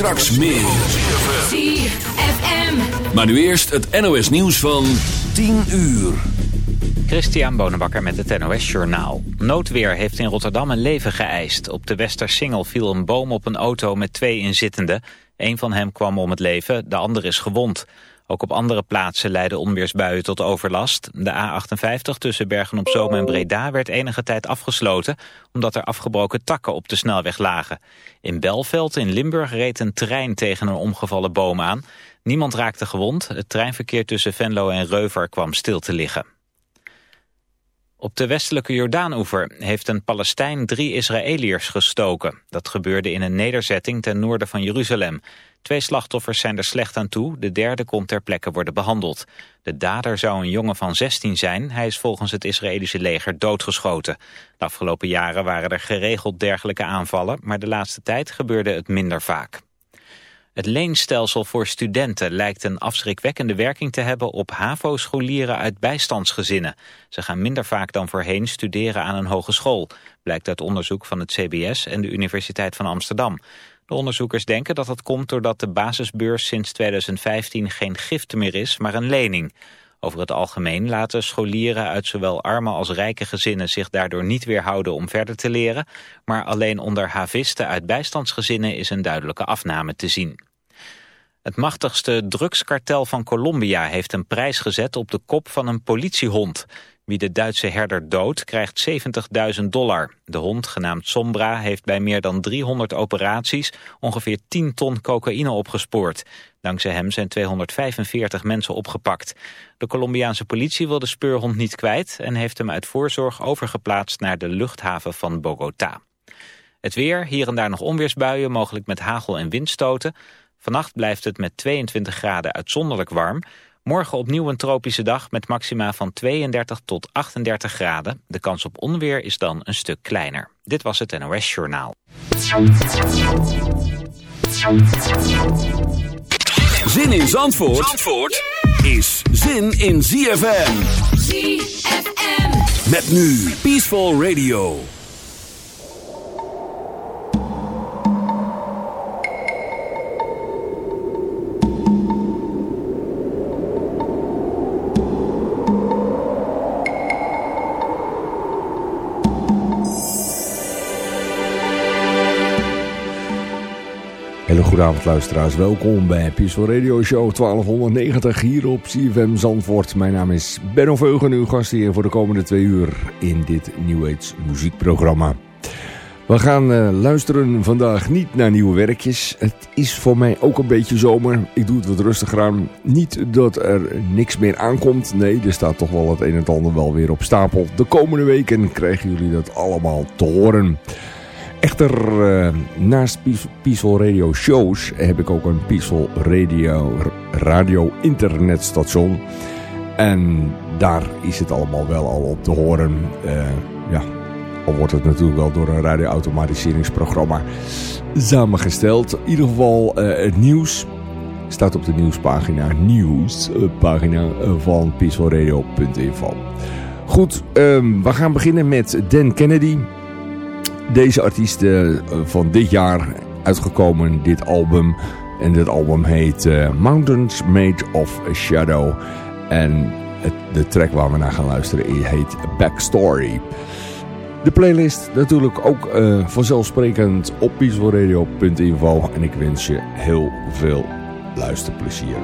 Straks meer. ZFM. Maar nu eerst het NOS nieuws van 10 uur. Christian Bonenbakker met het NOS Journaal. Noodweer heeft in Rotterdam een leven geëist. Op de Westersingel viel een boom op een auto met twee inzittenden. Een van hen kwam om het leven, de ander is gewond. Ook op andere plaatsen leidden onweersbuien tot overlast. De A58 tussen Bergen-op-Zoom en Breda werd enige tijd afgesloten... omdat er afgebroken takken op de snelweg lagen. In Belveld in Limburg reed een trein tegen een omgevallen boom aan. Niemand raakte gewond. Het treinverkeer tussen Venlo en Reuver kwam stil te liggen. Op de westelijke Jordaanoever heeft een Palestijn drie Israëliërs gestoken. Dat gebeurde in een nederzetting ten noorden van Jeruzalem. Twee slachtoffers zijn er slecht aan toe, de derde kon ter plekke worden behandeld. De dader zou een jongen van 16 zijn, hij is volgens het Israëlische leger doodgeschoten. De afgelopen jaren waren er geregeld dergelijke aanvallen, maar de laatste tijd gebeurde het minder vaak. Het leenstelsel voor studenten lijkt een afschrikwekkende werking te hebben op HAVO-scholieren uit bijstandsgezinnen. Ze gaan minder vaak dan voorheen studeren aan een hogeschool, blijkt uit onderzoek van het CBS en de Universiteit van Amsterdam. De onderzoekers denken dat dat komt doordat de basisbeurs sinds 2015 geen gift meer is, maar een lening. Over het algemeen laten scholieren uit zowel arme als rijke gezinnen zich daardoor niet weerhouden om verder te leren, maar alleen onder havisten uit bijstandsgezinnen is een duidelijke afname te zien. Het machtigste drugskartel van Colombia heeft een prijs gezet op de kop van een politiehond. Wie de Duitse herder doodt krijgt 70.000 dollar. De hond, genaamd Sombra, heeft bij meer dan 300 operaties ongeveer 10 ton cocaïne opgespoord. Dankzij hem zijn 245 mensen opgepakt. De Colombiaanse politie wil de speurhond niet kwijt en heeft hem uit voorzorg overgeplaatst naar de luchthaven van Bogota. Het weer, hier en daar nog onweersbuien, mogelijk met hagel en windstoten. Vannacht blijft het met 22 graden uitzonderlijk warm. Morgen opnieuw een tropische dag met maxima van 32 tot 38 graden. De kans op onweer is dan een stuk kleiner. Dit was het NOS Journaal. Zin in Zandvoort, Zandvoort is zin in ZFM. ZFM. Met nu Peaceful Radio. Hele goede avond luisteraars. Welkom bij Peaceful Radio Show 1290 hier op CFM Zandvoort. Mijn naam is Benno Veugen, uw gast hier voor de komende twee uur in dit New Age muziekprogramma. We gaan uh, luisteren vandaag niet naar nieuwe werkjes. Het is voor mij ook een beetje zomer. Ik doe het wat rustiger aan. Niet dat er niks meer aankomt. Nee, er staat toch wel het een en ander wel weer op stapel. De komende weken krijgen jullie dat allemaal te horen. Echter, uh, naast Peaceful Radio shows heb ik ook een Peaceful Radio, radio internetstation. En daar is het allemaal wel al op te horen. Uh, ja, al wordt het natuurlijk wel door een radioautomatiseringsprogramma samengesteld. In ieder geval uh, het nieuws staat op de nieuwspagina, nieuwspagina van peacefulradio.info. Goed, um, we gaan beginnen met Dan Kennedy deze artiest uh, van dit jaar uitgekomen, dit album. En dit album heet uh, Mountains Made of Shadow. En de track waar we naar gaan luisteren heet Backstory. De playlist natuurlijk ook uh, vanzelfsprekend op peacefulradio.info. En ik wens je heel veel luisterplezier.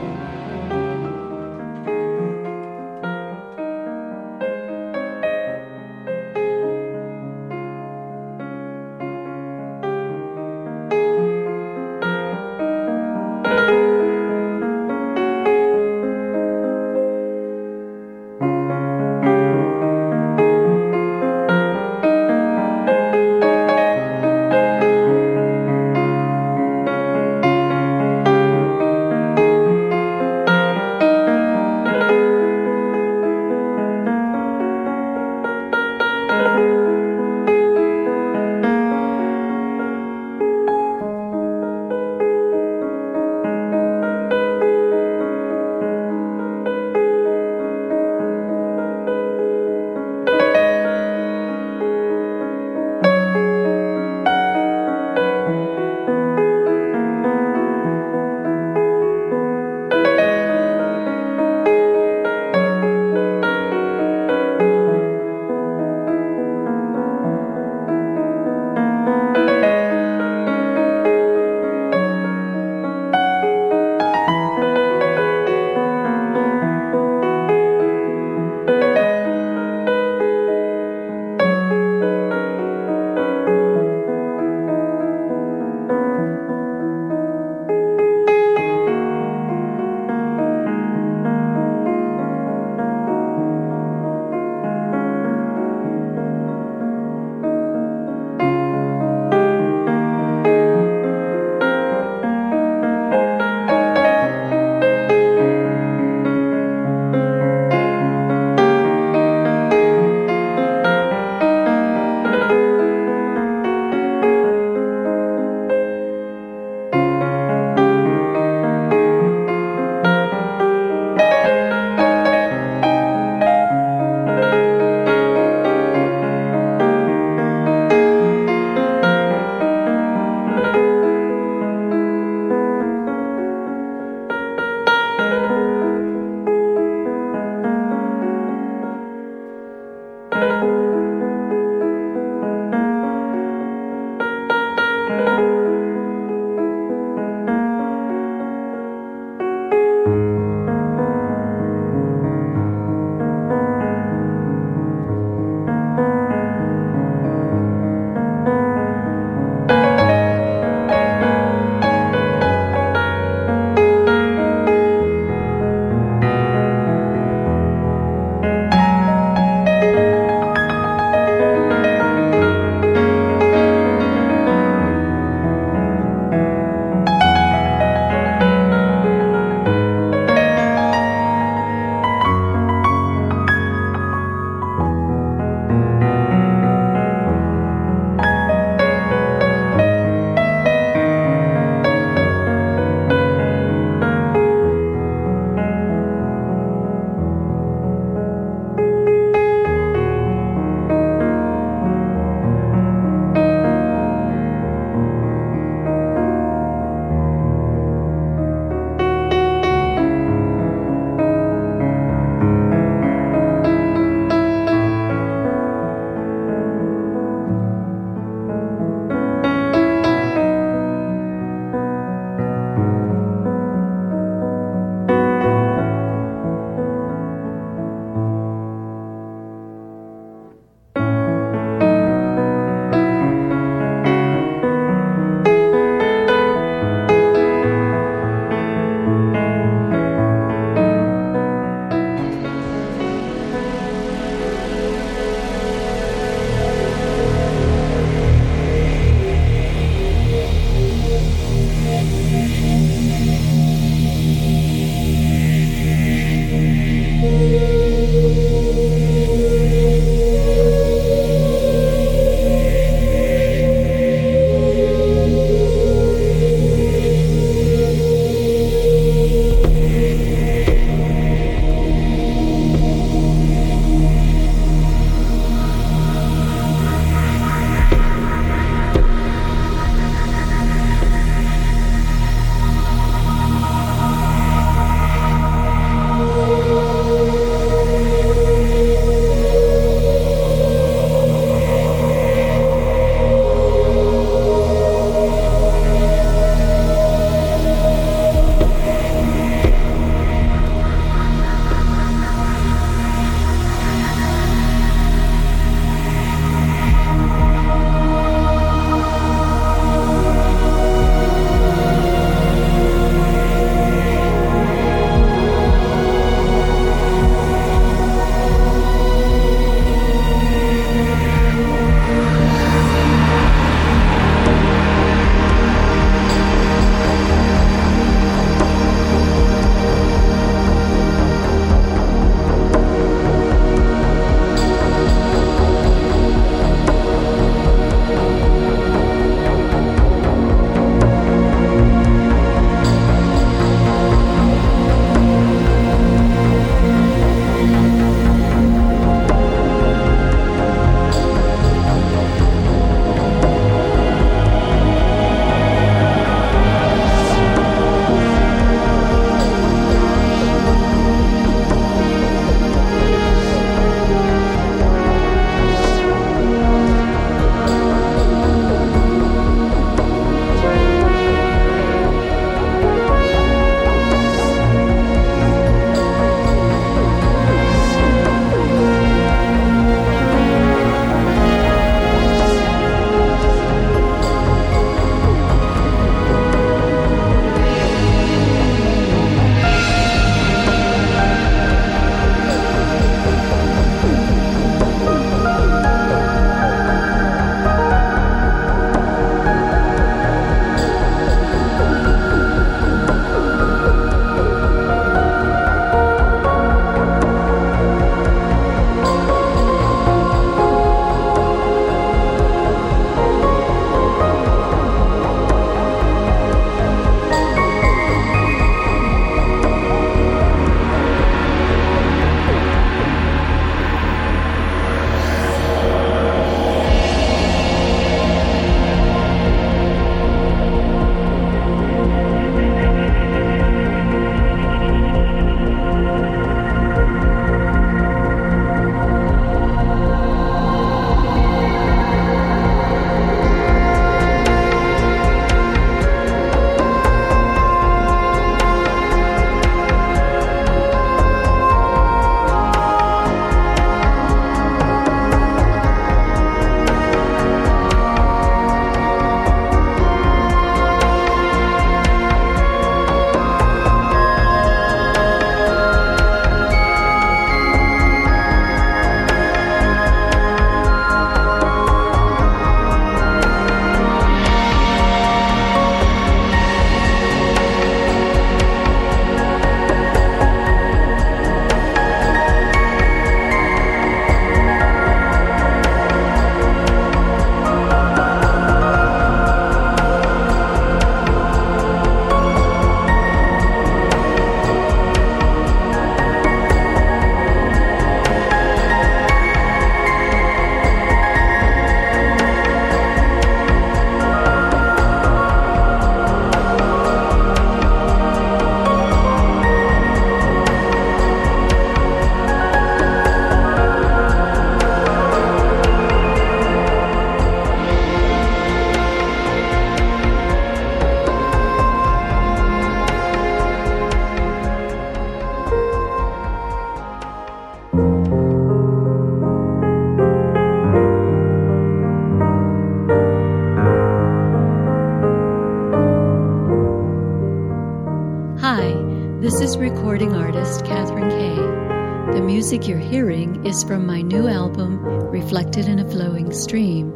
Reflected in a Flowing Stream.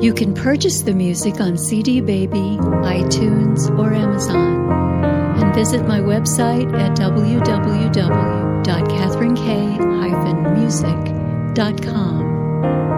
You can purchase the music on CD Baby, iTunes, or Amazon. And visit my website at www.catherinek-music.com.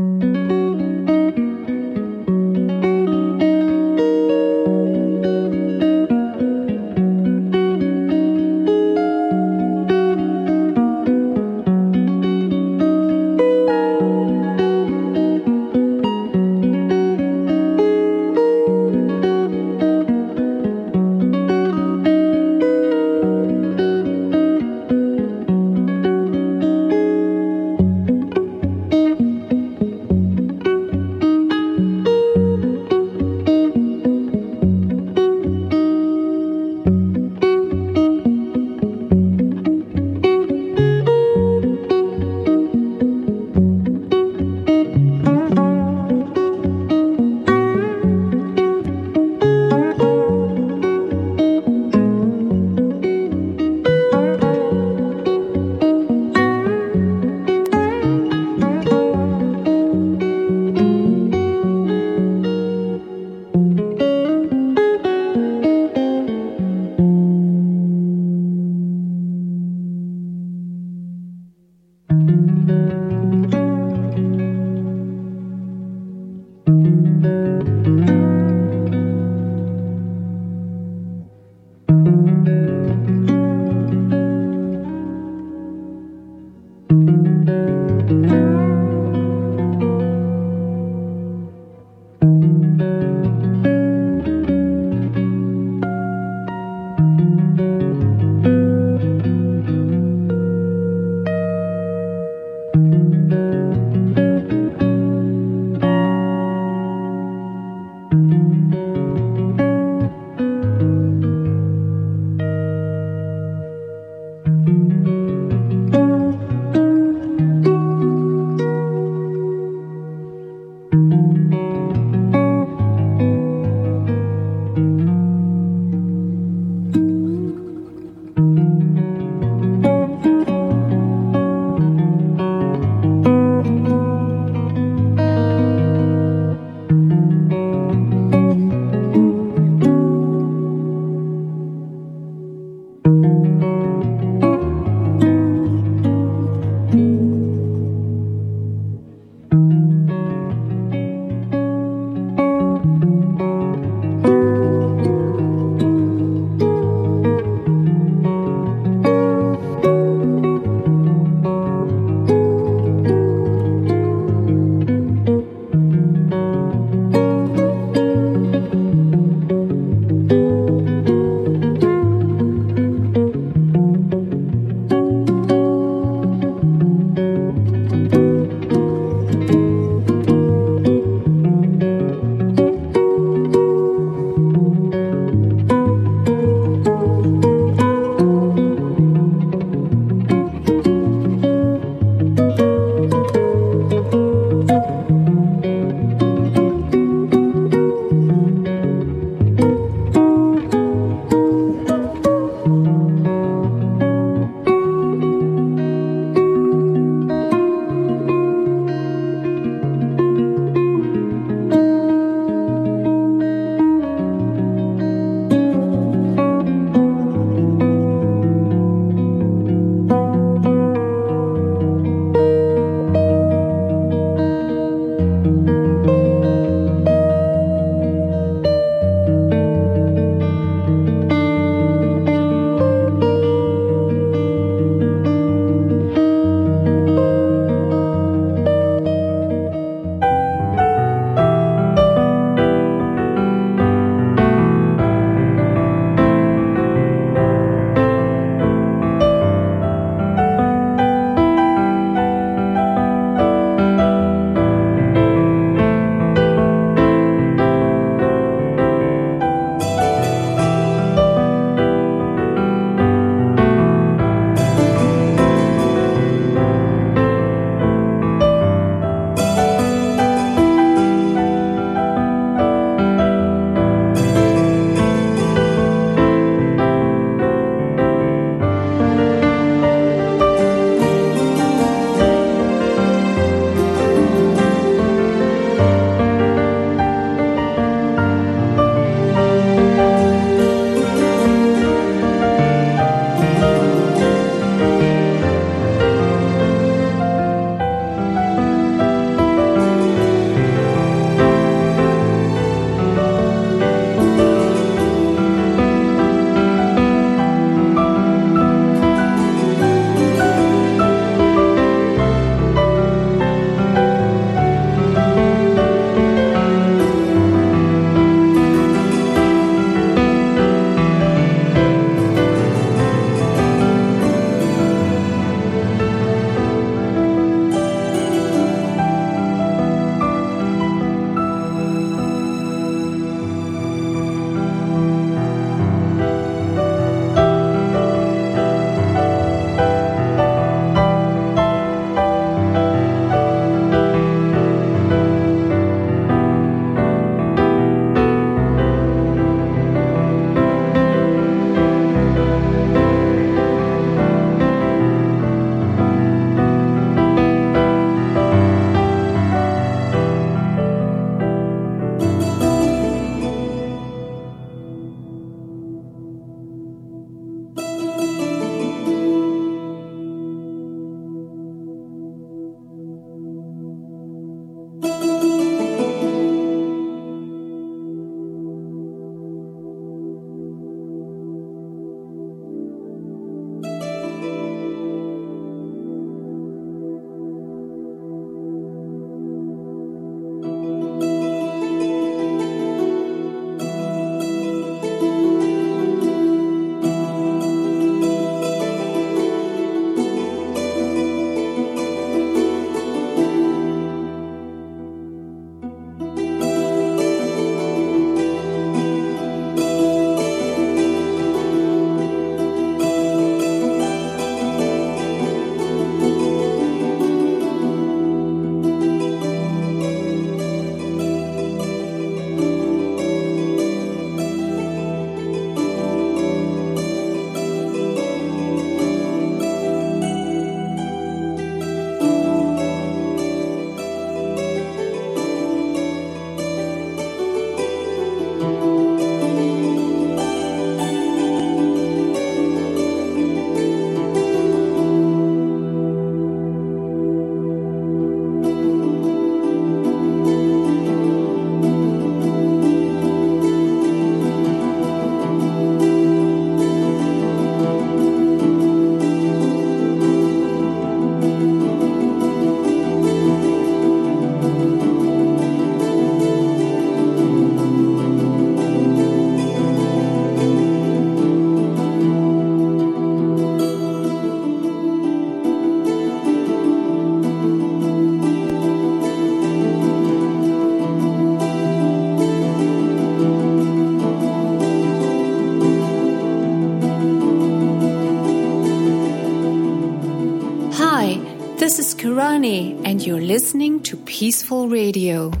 Peaceful Radio.